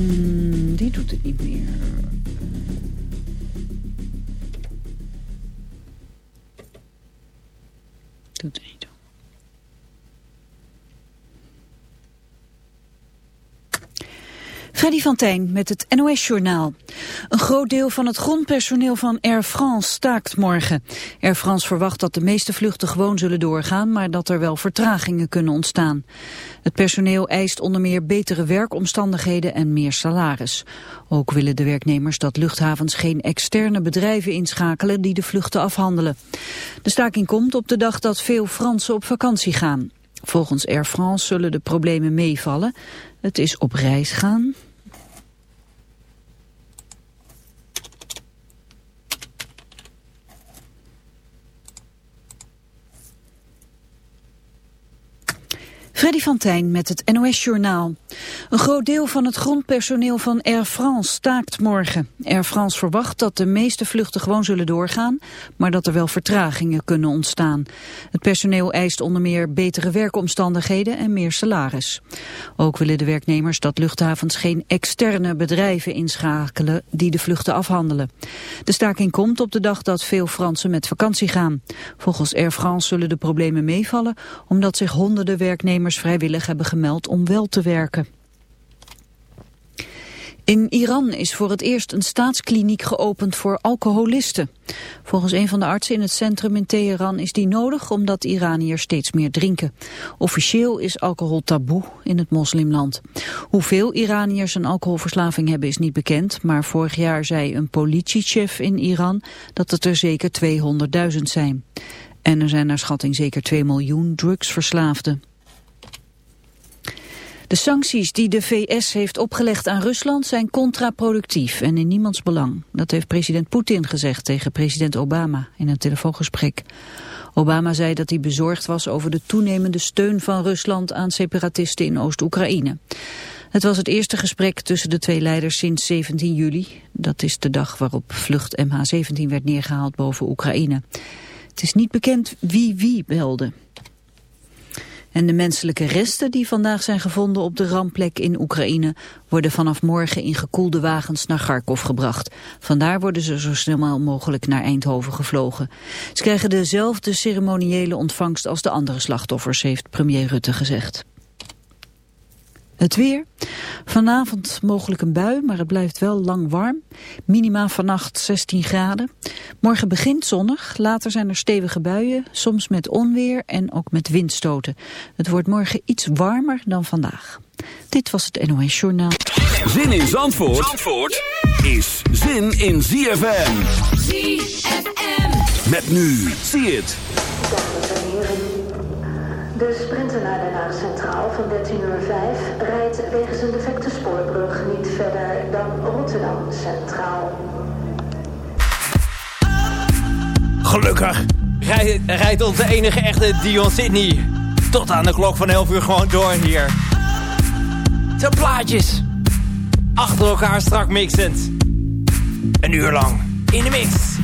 Mm, die doet het niet meer. Freddy van Tijn met het NOS-journaal. Een groot deel van het grondpersoneel van Air France staakt morgen. Air France verwacht dat de meeste vluchten gewoon zullen doorgaan... maar dat er wel vertragingen kunnen ontstaan. Het personeel eist onder meer betere werkomstandigheden en meer salaris. Ook willen de werknemers dat luchthavens geen externe bedrijven inschakelen... die de vluchten afhandelen. De staking komt op de dag dat veel Fransen op vakantie gaan. Volgens Air France zullen de problemen meevallen. Het is op reis gaan, Freddy van Tijn met het NOS-journaal. Een groot deel van het grondpersoneel van Air France staakt morgen. Air France verwacht dat de meeste vluchten gewoon zullen doorgaan, maar dat er wel vertragingen kunnen ontstaan. Het personeel eist onder meer betere werkomstandigheden en meer salaris. Ook willen de werknemers dat luchthavens geen externe bedrijven inschakelen die de vluchten afhandelen. De staking komt op de dag dat veel Fransen met vakantie gaan. Volgens Air France zullen de problemen meevallen, omdat zich honderden werknemers vrijwillig hebben gemeld om wel te werken. In Iran is voor het eerst een staatskliniek geopend voor alcoholisten. Volgens een van de artsen in het centrum in Teheran is die nodig omdat Iraniërs steeds meer drinken. Officieel is alcohol taboe in het moslimland. Hoeveel Iraniërs een alcoholverslaving hebben is niet bekend, maar vorig jaar zei een politiechef in Iran dat het er zeker 200.000 zijn. En er zijn naar schatting zeker 2 miljoen drugsverslaafden. De sancties die de VS heeft opgelegd aan Rusland zijn contraproductief en in niemands belang. Dat heeft president Poetin gezegd tegen president Obama in een telefoongesprek. Obama zei dat hij bezorgd was over de toenemende steun van Rusland aan separatisten in Oost-Oekraïne. Het was het eerste gesprek tussen de twee leiders sinds 17 juli. Dat is de dag waarop vlucht MH17 werd neergehaald boven Oekraïne. Het is niet bekend wie wie belde. En de menselijke resten die vandaag zijn gevonden op de rampplek in Oekraïne worden vanaf morgen in gekoelde wagens naar Kharkov gebracht. Vandaar worden ze zo snel mogelijk naar Eindhoven gevlogen. Ze krijgen dezelfde ceremoniële ontvangst als de andere slachtoffers, heeft premier Rutte gezegd. Het weer. Vanavond mogelijk een bui, maar het blijft wel lang warm. Minima vannacht 16 graden. Morgen begint zonnig, later zijn er stevige buien, soms met onweer en ook met windstoten. Het wordt morgen iets warmer dan vandaag. Dit was het NOS Journaal. Zin in Zandvoort, Zandvoort is zin in ZFM. ZFM. Met nu, zie het. De sprinter naar Den Haag Centraal van 13.05 rijdt wegens een defecte spoorbrug niet verder dan Rotterdam Centraal. Gelukkig rijdt onze enige echte Dion Sydney tot aan de klok van 11 uur gewoon door hier. Zo plaatjes. Achter elkaar strak mixend. Een uur lang in de mix.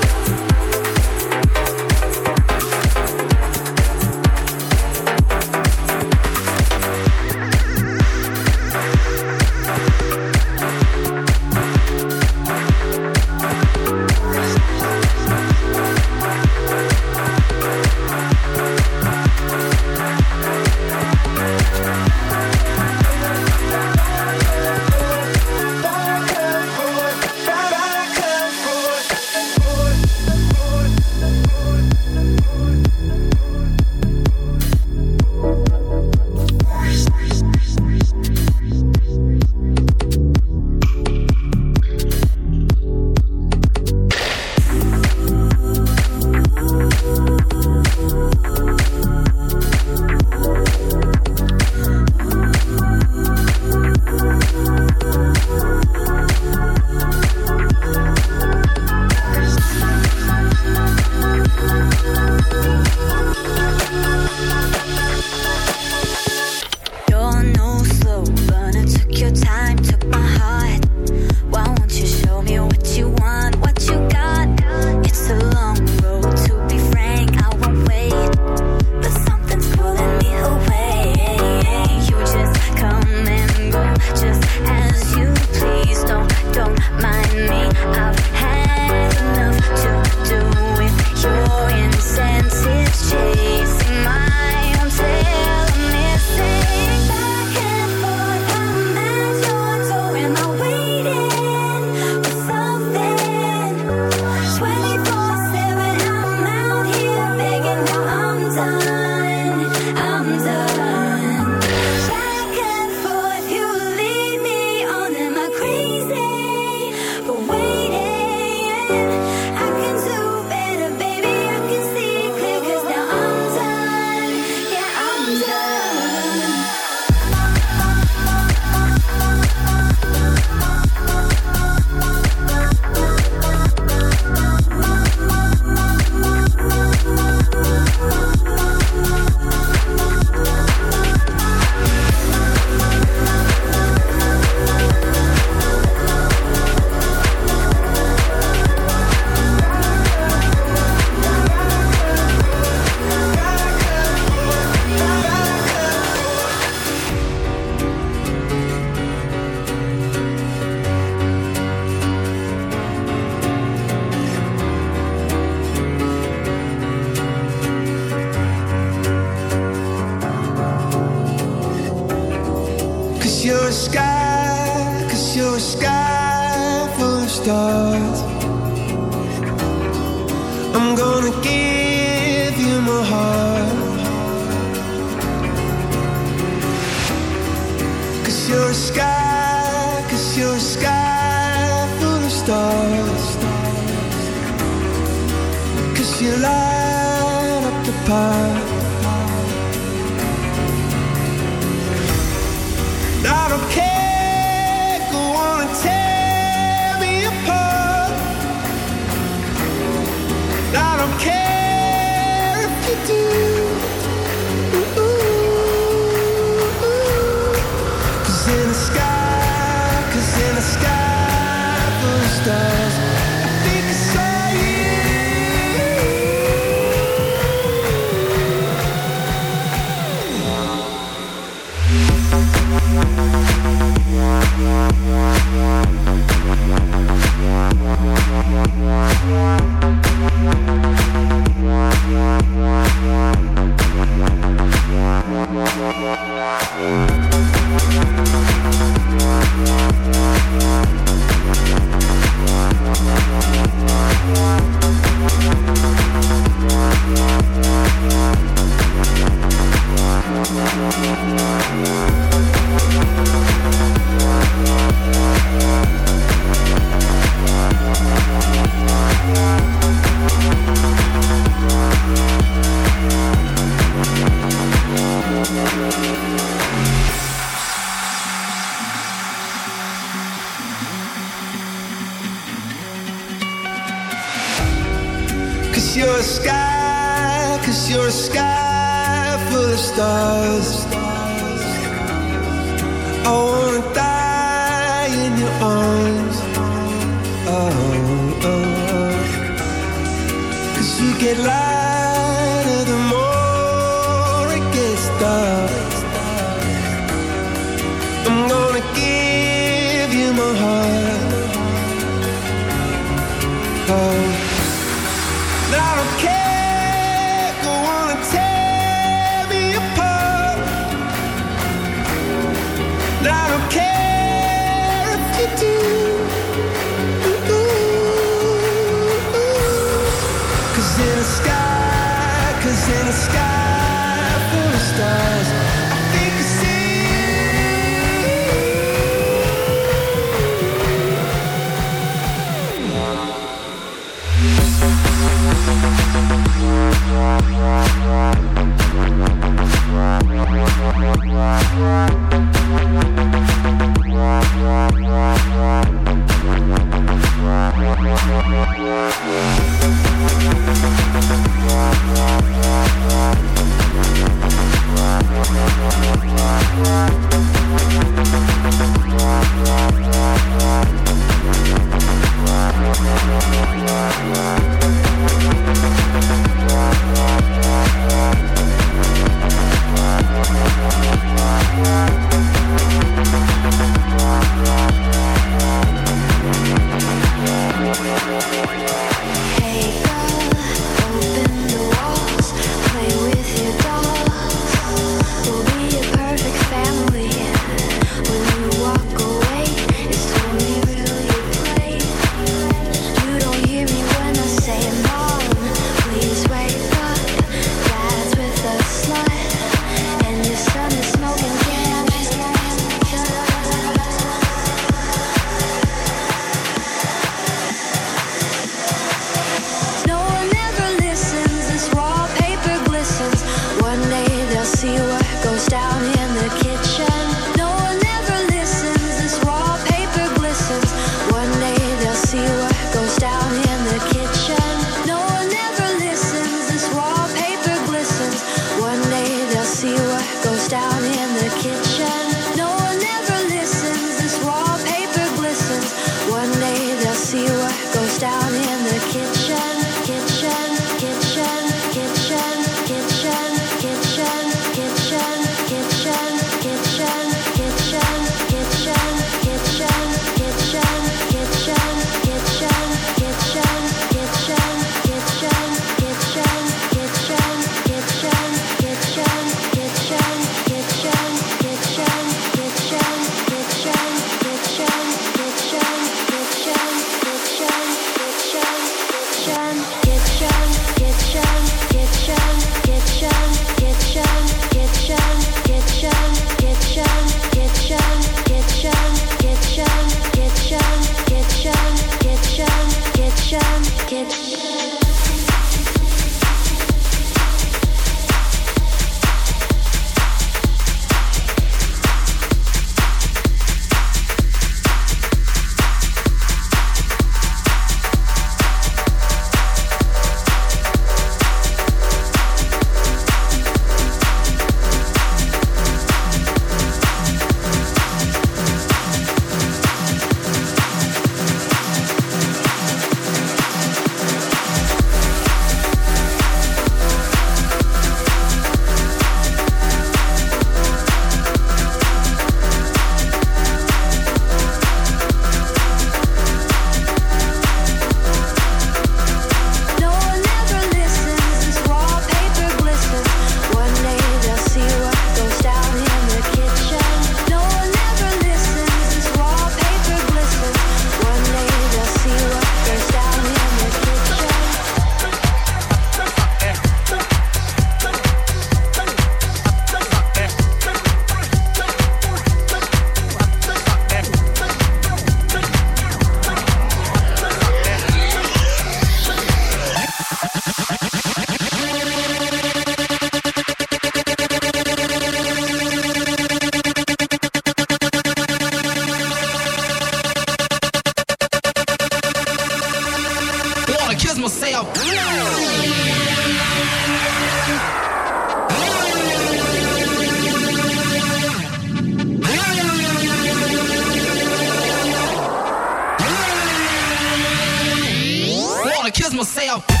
myself.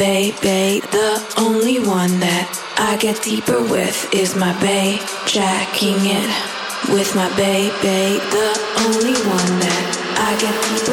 Bay. The only one that I get deeper with is my bay, jacking it with my bay. The only one that I get deeper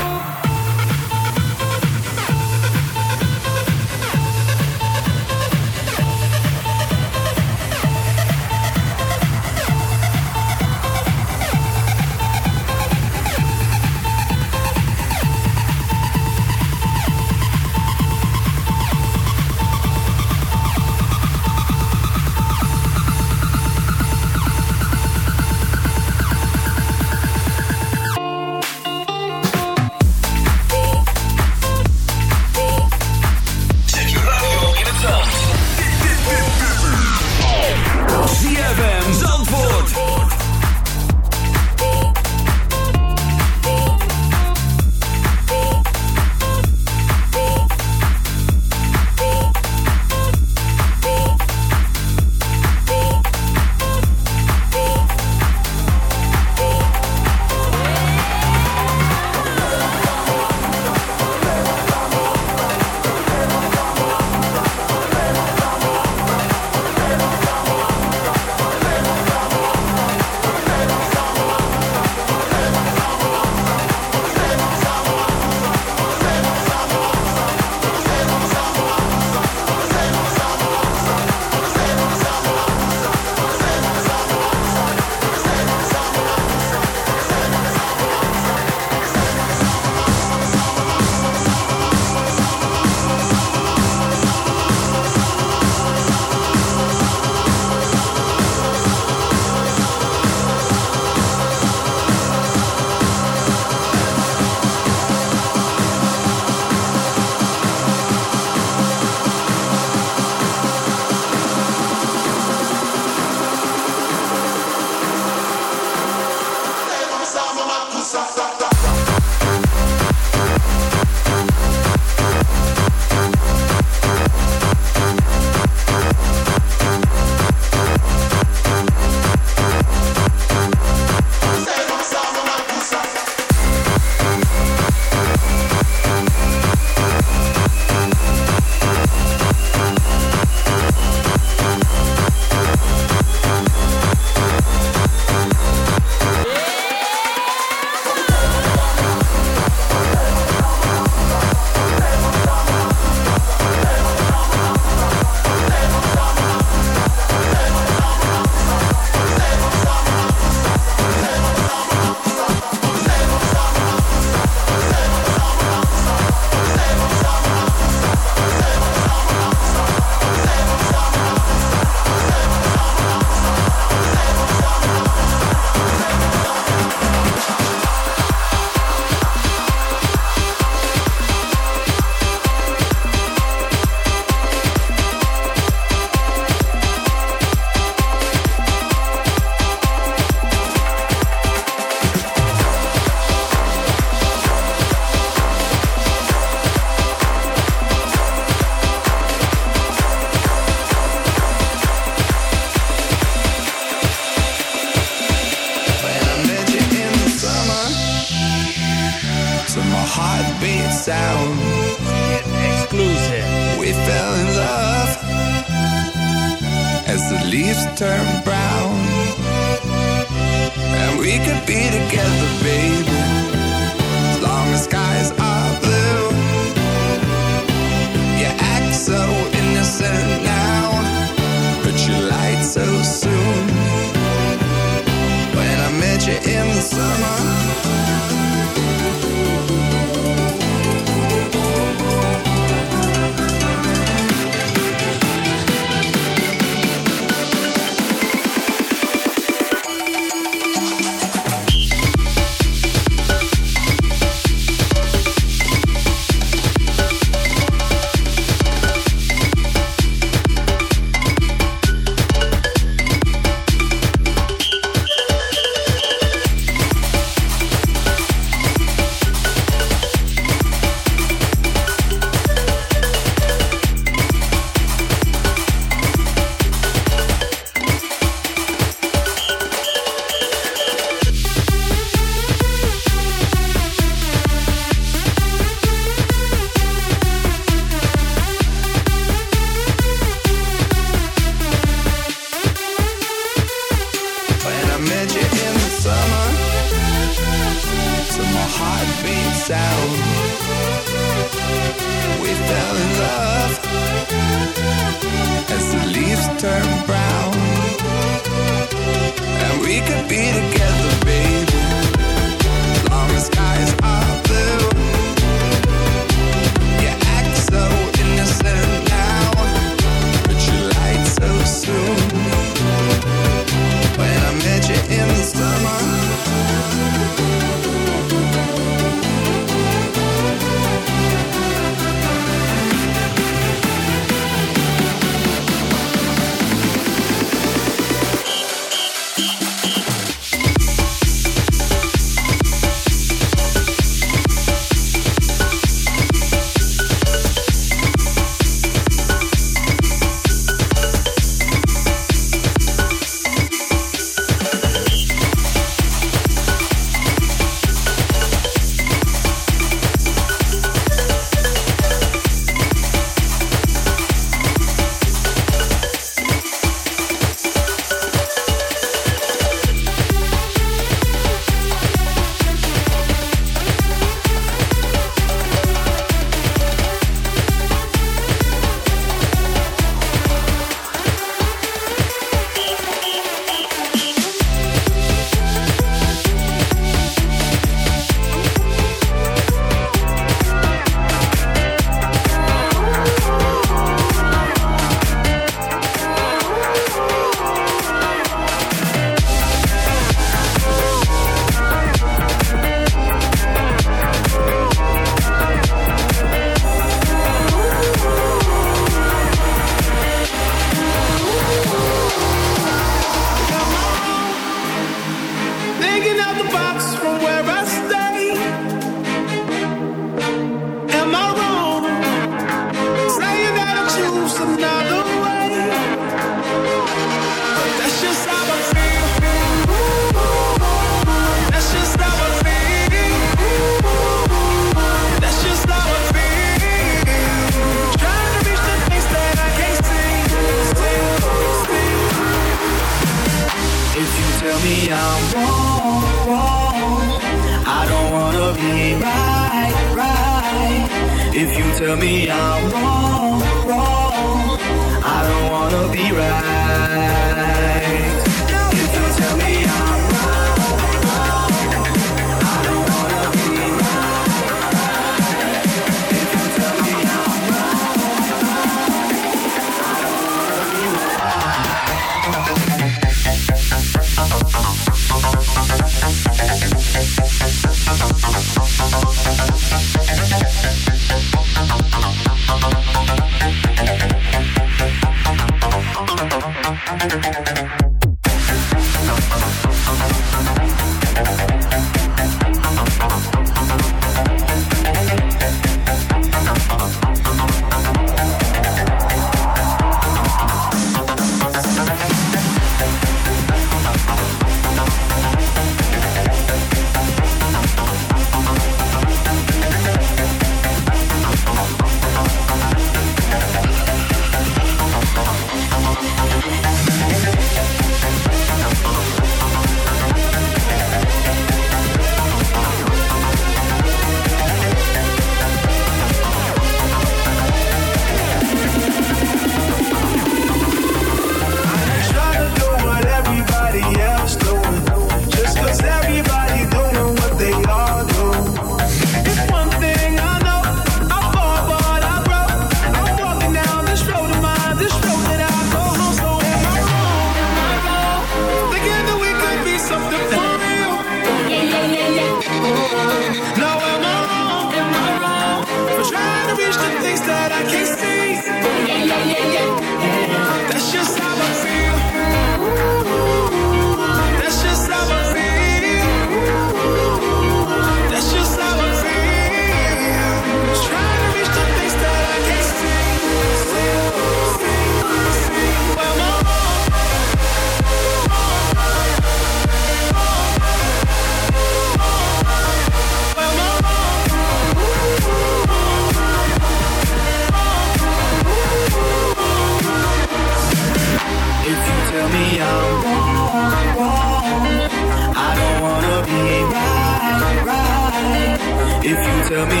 Tell me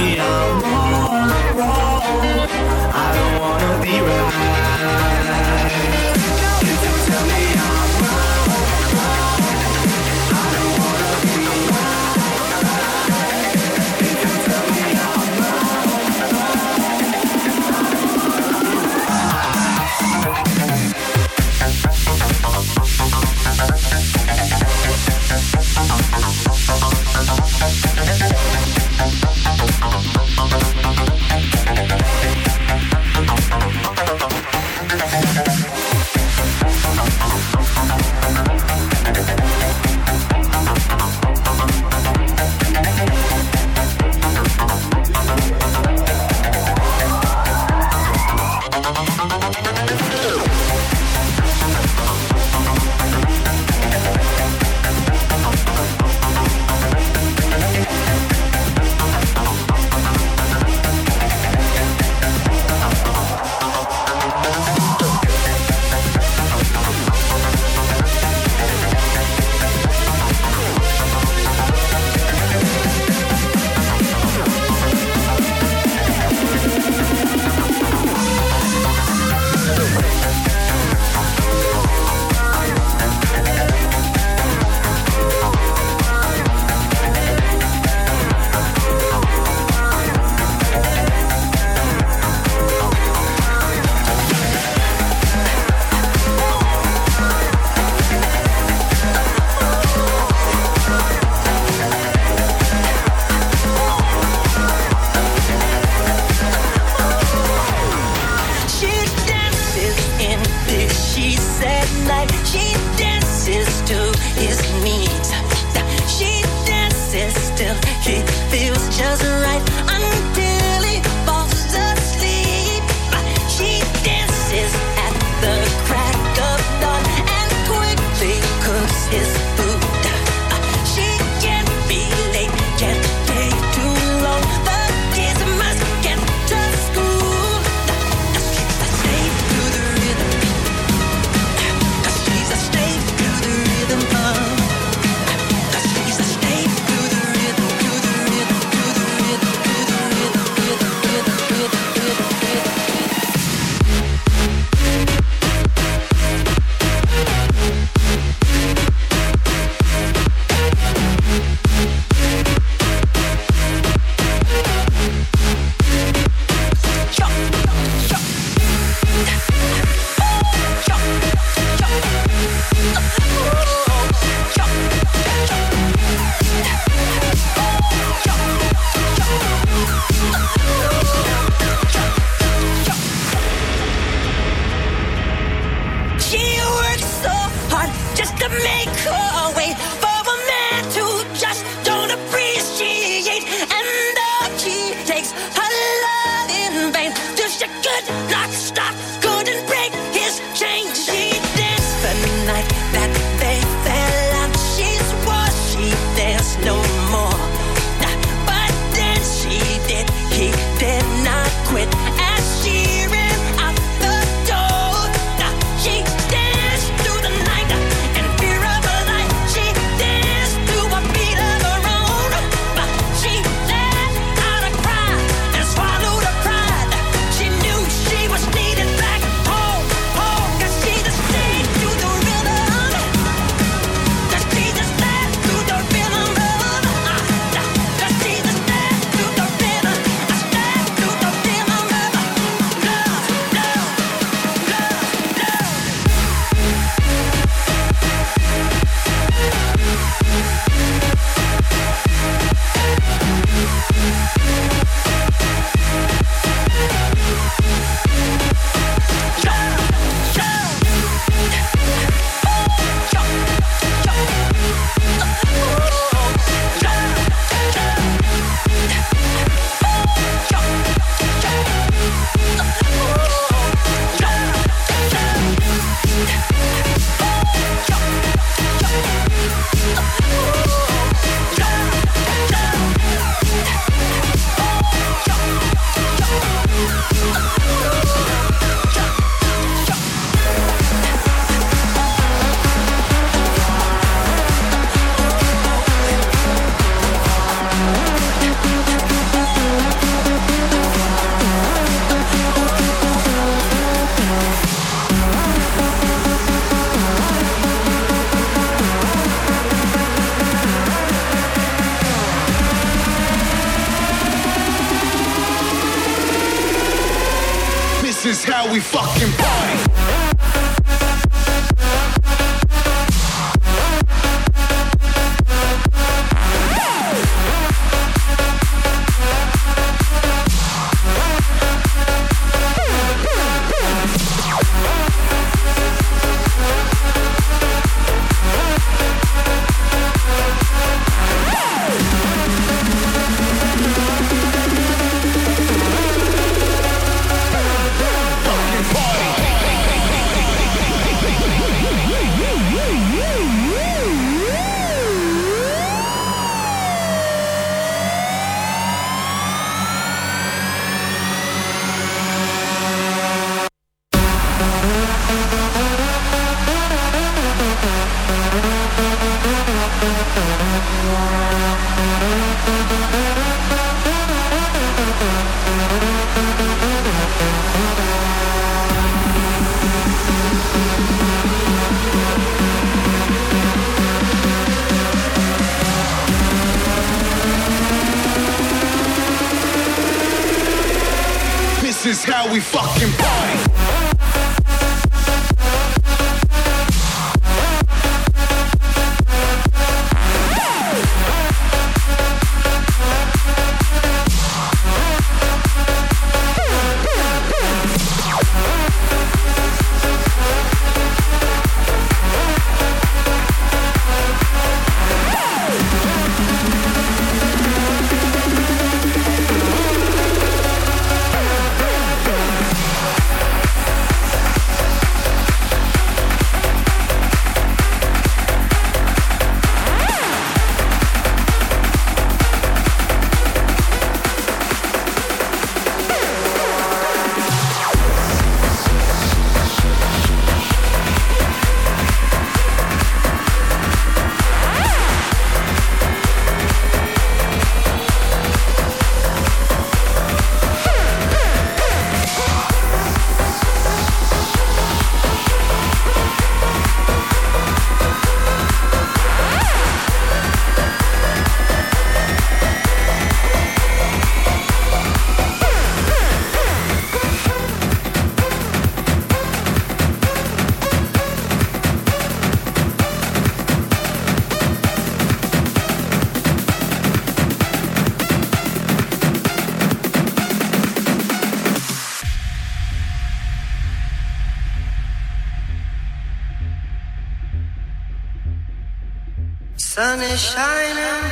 shining,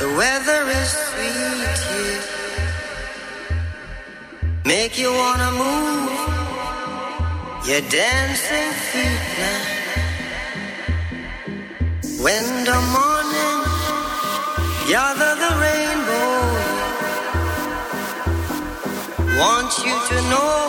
the weather is sweet here. Make you wanna move, your dancing feet now. When the morning gather the rainbow, want you to know.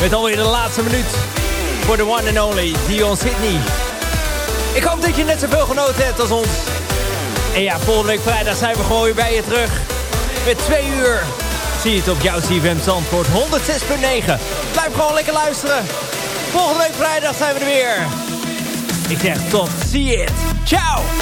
Met alweer de laatste minuut voor de one and only Dion Sydney. Ik hoop dat je net zoveel genoten hebt als ons. En ja, volgende week vrijdag zijn we gewoon weer bij je terug. Met twee uur. Zie het op jouw CFM Zandvoort 106.9. Blijf gewoon lekker luisteren. Volgende week vrijdag zijn we er weer. Ik zeg tot zie het. Ciao.